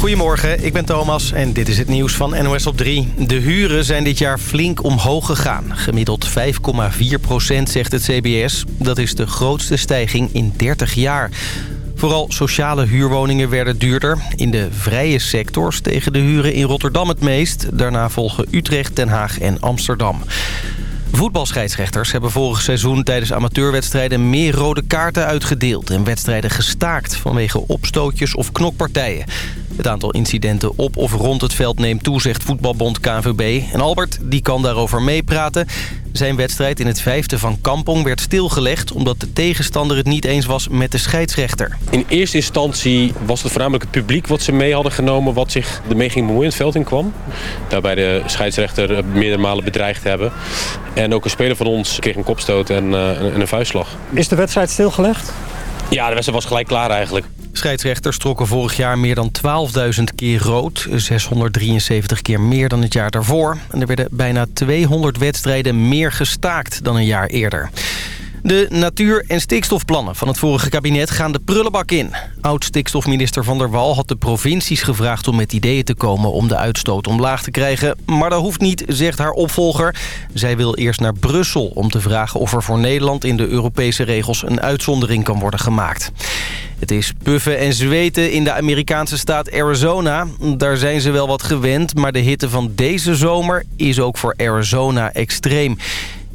Goedemorgen, ik ben Thomas en dit is het nieuws van NOS op 3. De huren zijn dit jaar flink omhoog gegaan. Gemiddeld 5,4 procent, zegt het CBS. Dat is de grootste stijging in 30 jaar. Vooral sociale huurwoningen werden duurder. In de vrije sector stegen de huren in Rotterdam het meest. Daarna volgen Utrecht, Den Haag en Amsterdam. Voetbalscheidsrechters hebben vorig seizoen tijdens amateurwedstrijden meer rode kaarten uitgedeeld en wedstrijden gestaakt vanwege opstootjes of knokpartijen. Het aantal incidenten op of rond het veld neemt toe, zegt voetbalbond KNVB. En Albert die kan daarover meepraten. Zijn wedstrijd in het vijfde van Kampong werd stilgelegd... omdat de tegenstander het niet eens was met de scheidsrechter. In eerste instantie was het voornamelijk het publiek wat ze mee hadden genomen... wat zich ermee ging bemoeien het veld in kwam. Daarbij de scheidsrechter meerdere malen bedreigd hebben. En ook een speler van ons kreeg een kopstoot en, uh, een vuistslag. Is de wedstrijd stilgelegd? Ja, de wedstrijd was gelijk klaar eigenlijk. Scheidsrechters trokken vorig jaar meer dan 12.000 keer rood. 673 keer meer dan het jaar daarvoor. En er werden bijna 200 wedstrijden meer gestaakt dan een jaar eerder. De natuur- en stikstofplannen van het vorige kabinet gaan de prullenbak in. Oud-stikstofminister Van der Wal had de provincies gevraagd om met ideeën te komen om de uitstoot omlaag te krijgen. Maar dat hoeft niet, zegt haar opvolger. Zij wil eerst naar Brussel om te vragen of er voor Nederland in de Europese regels een uitzondering kan worden gemaakt. Het is puffen en zweten in de Amerikaanse staat Arizona. Daar zijn ze wel wat gewend, maar de hitte van deze zomer is ook voor Arizona extreem.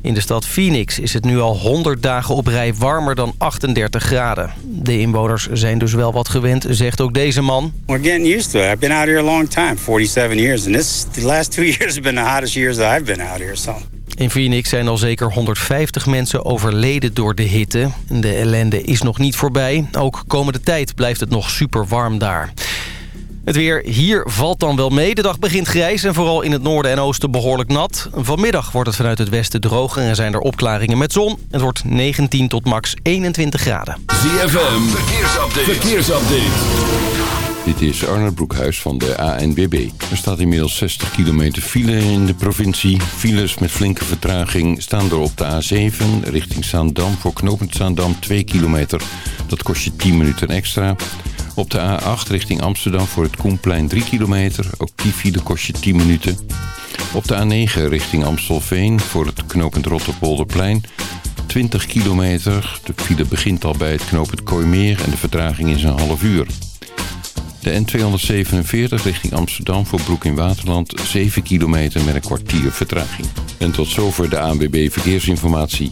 In de stad Phoenix is het nu al 100 dagen op rij warmer dan 38 graden. De inwoners zijn dus wel wat gewend, zegt ook deze man. We're getting used to it. I've been out here a long time, 47 years. And this, the last two years have been the hottest years that I've been out here. So. In Phoenix zijn al zeker 150 mensen overleden door de hitte. De ellende is nog niet voorbij. Ook komende tijd blijft het nog super warm daar. Het weer hier valt dan wel mee. De dag begint grijs en vooral in het noorden en oosten behoorlijk nat. Vanmiddag wordt het vanuit het westen droger en zijn er opklaringen met zon. Het wordt 19 tot max 21 graden. ZFM, verkeersupdate. verkeersupdate. Dit is Arnold Broekhuis van de ANWB. Er staat inmiddels 60 kilometer file in de provincie. Files met flinke vertraging staan er op de A7 richting Zaandam. Voor knooppunt Zaandam 2 kilometer. Dat kost je 10 minuten extra. Op de A8 richting Amsterdam voor het Koenplein 3 kilometer. Ook die file kost je 10 minuten. Op de A9 richting Amstelveen voor het knooppunt Rotterpolderplein 20 kilometer. De file begint al bij het knooppunt Kooimeer en de vertraging is een half uur. De N247 richting Amsterdam voor Broek in Waterland 7 kilometer met een kwartier vertraging. En tot zover de ANWB Verkeersinformatie.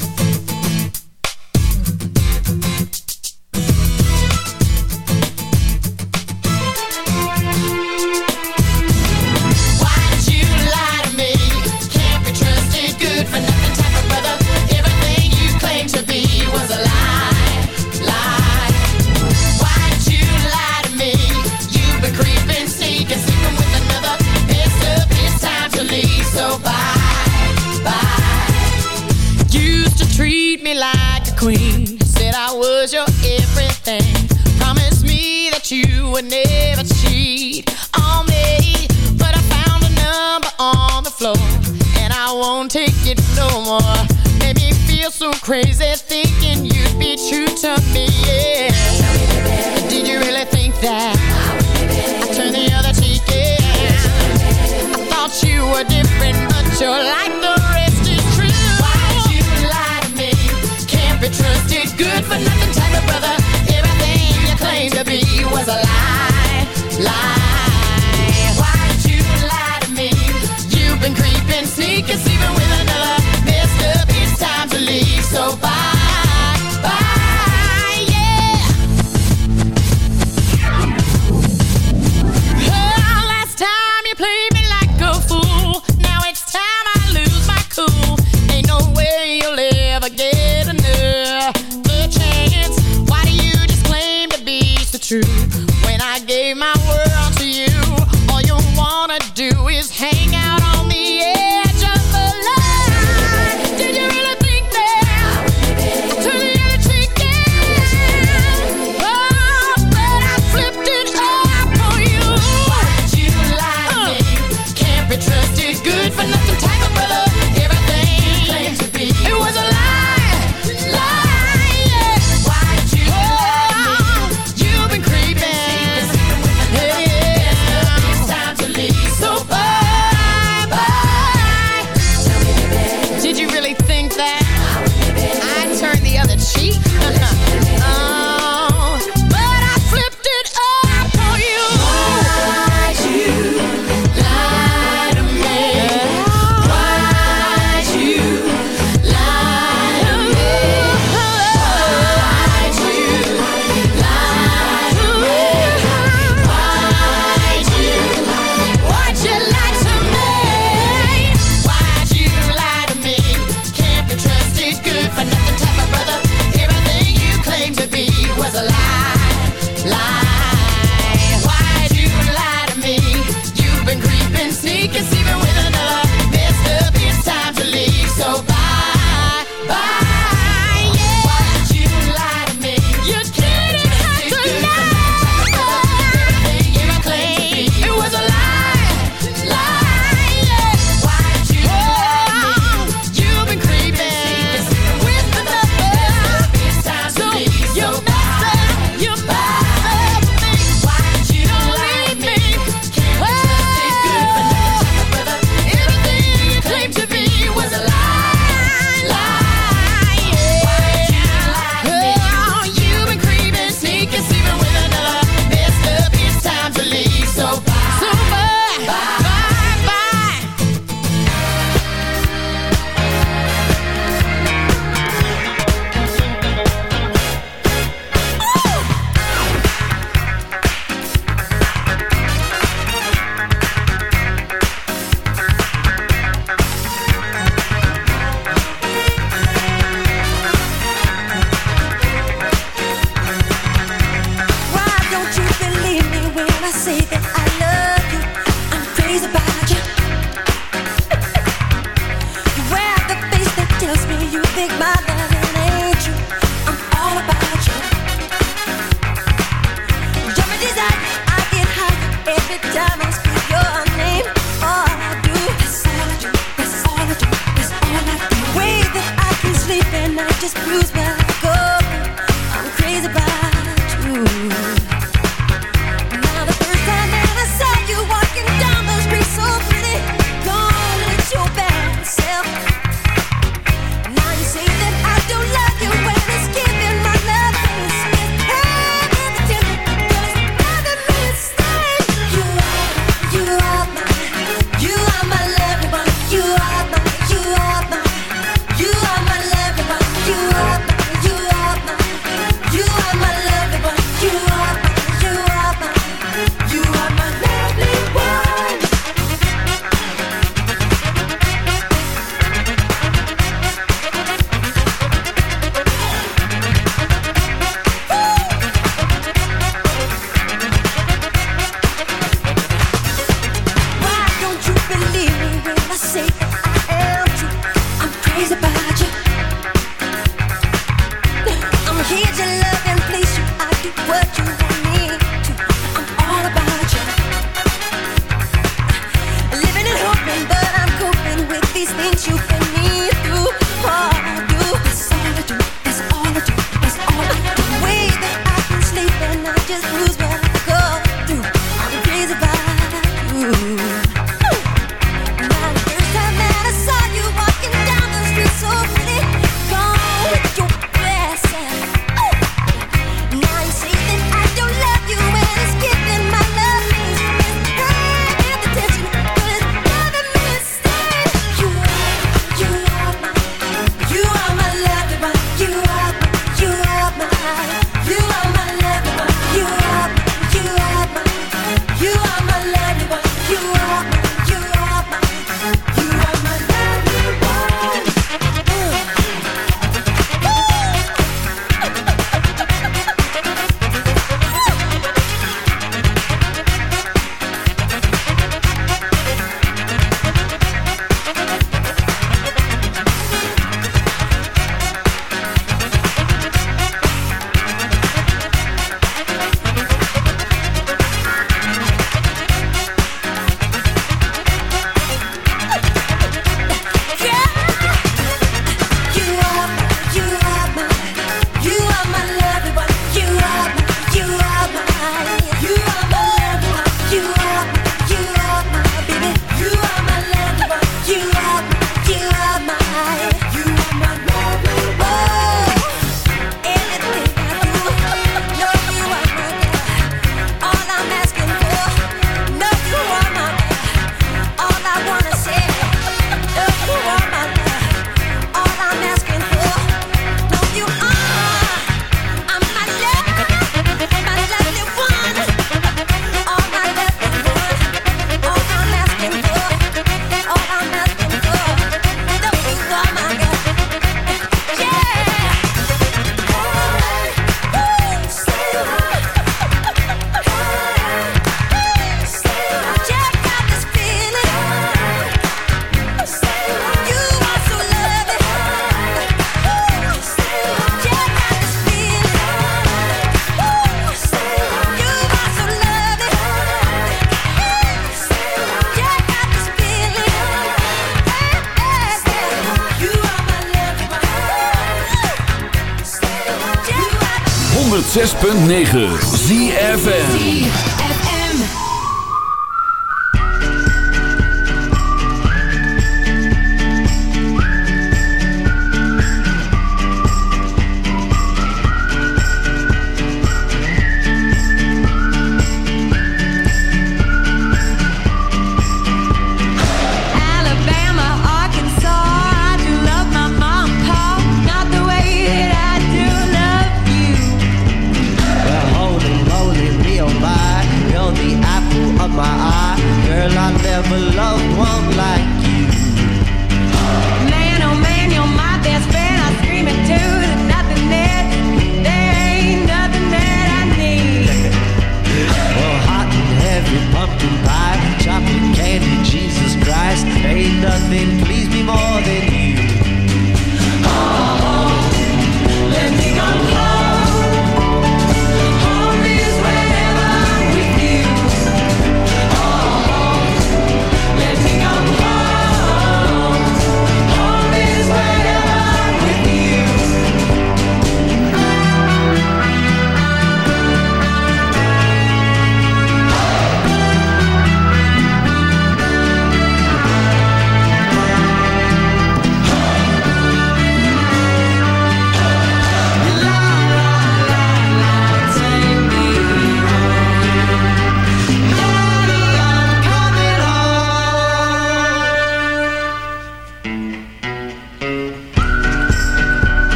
106.9 ZFN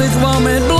Lente kwam met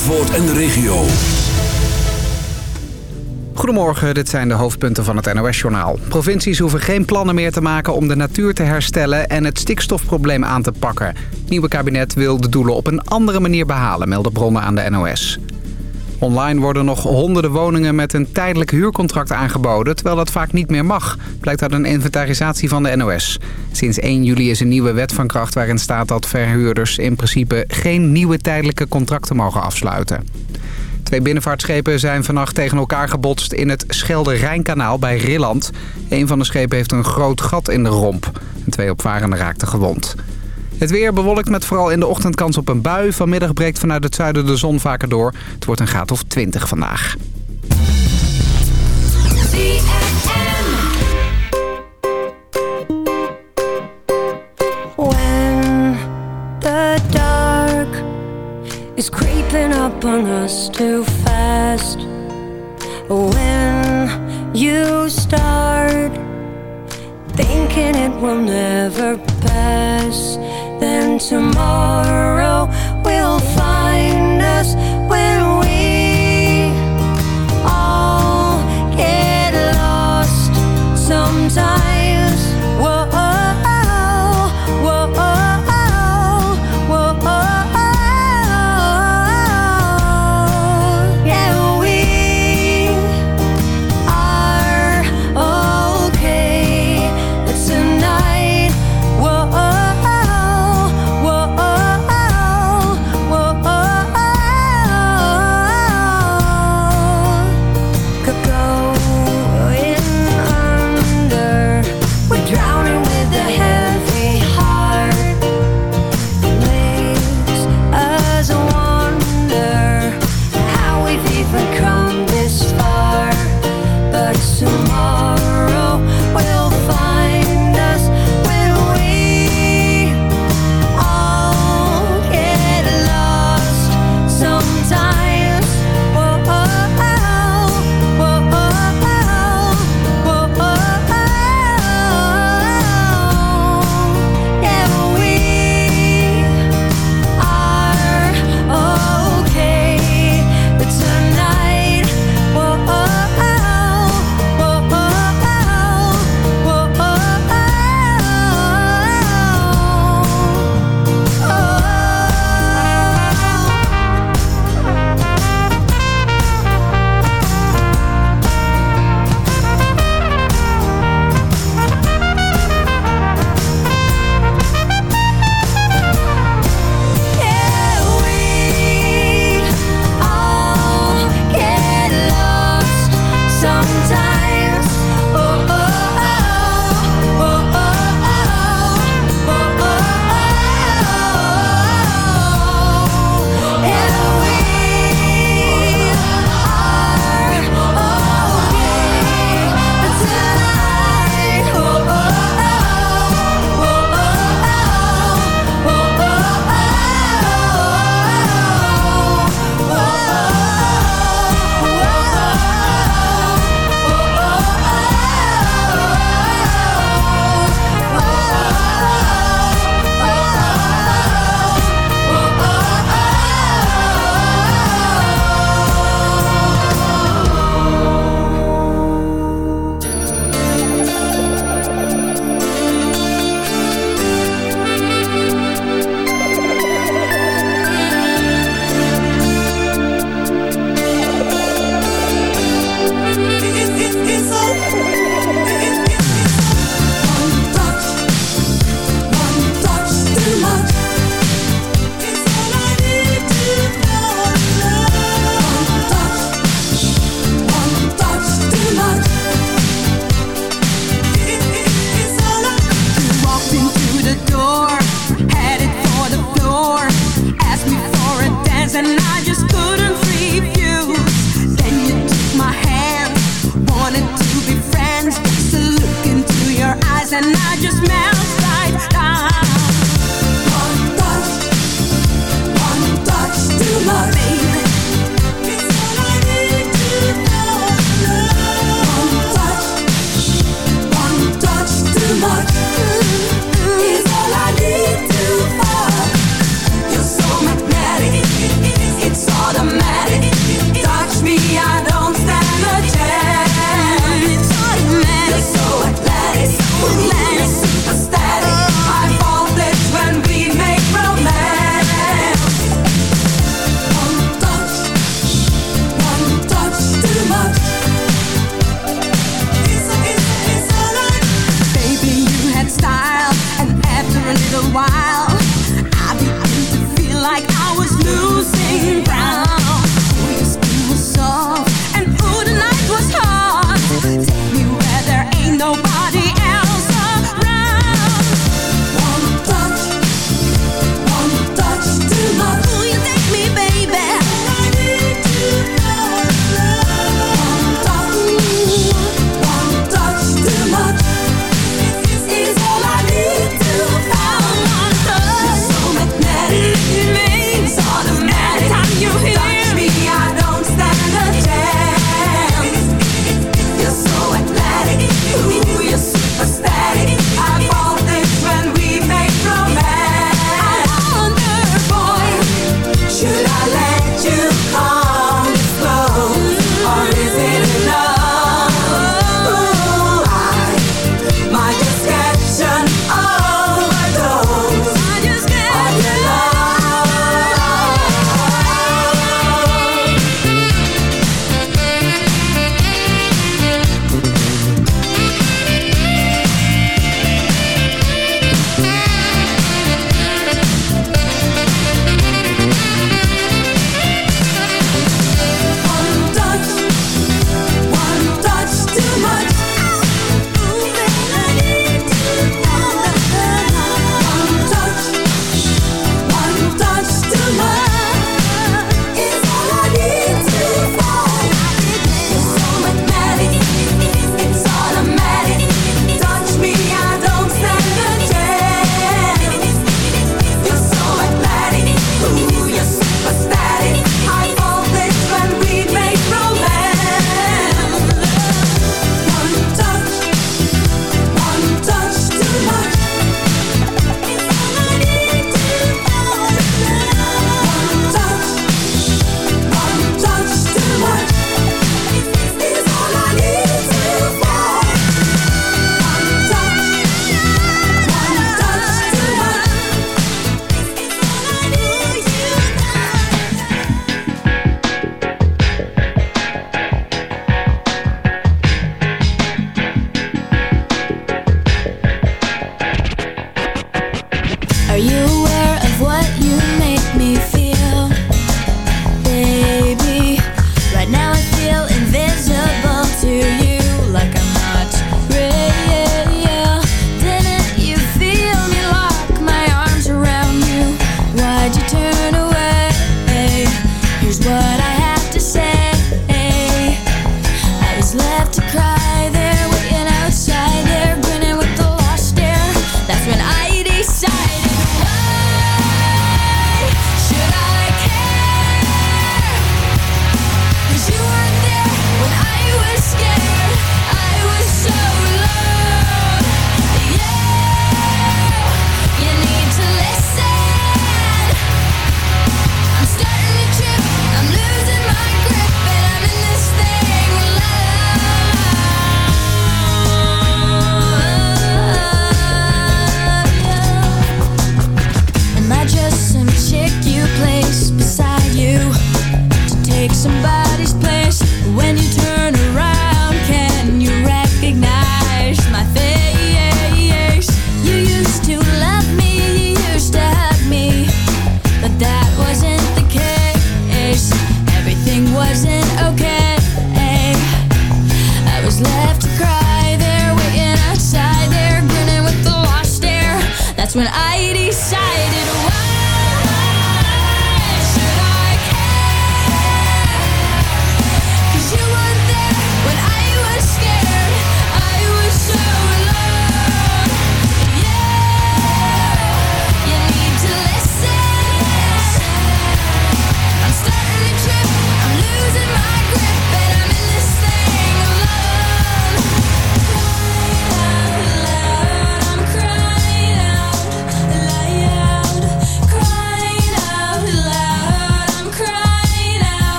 Zandvoort en de regio. Goedemorgen, dit zijn de hoofdpunten van het NOS-journaal. Provincies hoeven geen plannen meer te maken om de natuur te herstellen en het stikstofprobleem aan te pakken. Het nieuwe kabinet wil de doelen op een andere manier behalen, melden bronnen aan de NOS. Online worden nog honderden woningen met een tijdelijk huurcontract aangeboden... terwijl dat vaak niet meer mag, blijkt uit een inventarisatie van de NOS. Sinds 1 juli is een nieuwe wet van kracht waarin staat dat verhuurders... in principe geen nieuwe tijdelijke contracten mogen afsluiten. Twee binnenvaartschepen zijn vannacht tegen elkaar gebotst in het Schelde-Rijnkanaal bij Rilland. Een van de schepen heeft een groot gat in de romp. En twee opvarenden raakten gewond. Het weer bewolkt met vooral in de ochtend kans op een bui. Vanmiddag breekt vanuit het zuiden de zon vaker door. Het wordt een graad of 20 vandaag. When the dark is creeping up on us too fast. When you start thinking it will never pass, then tomorrow will find us when we all get lost sometimes.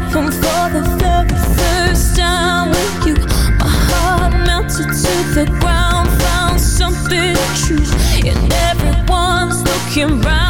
heaven for the very first time with you. My heart melted to the ground, found something true, and everyone's looking round.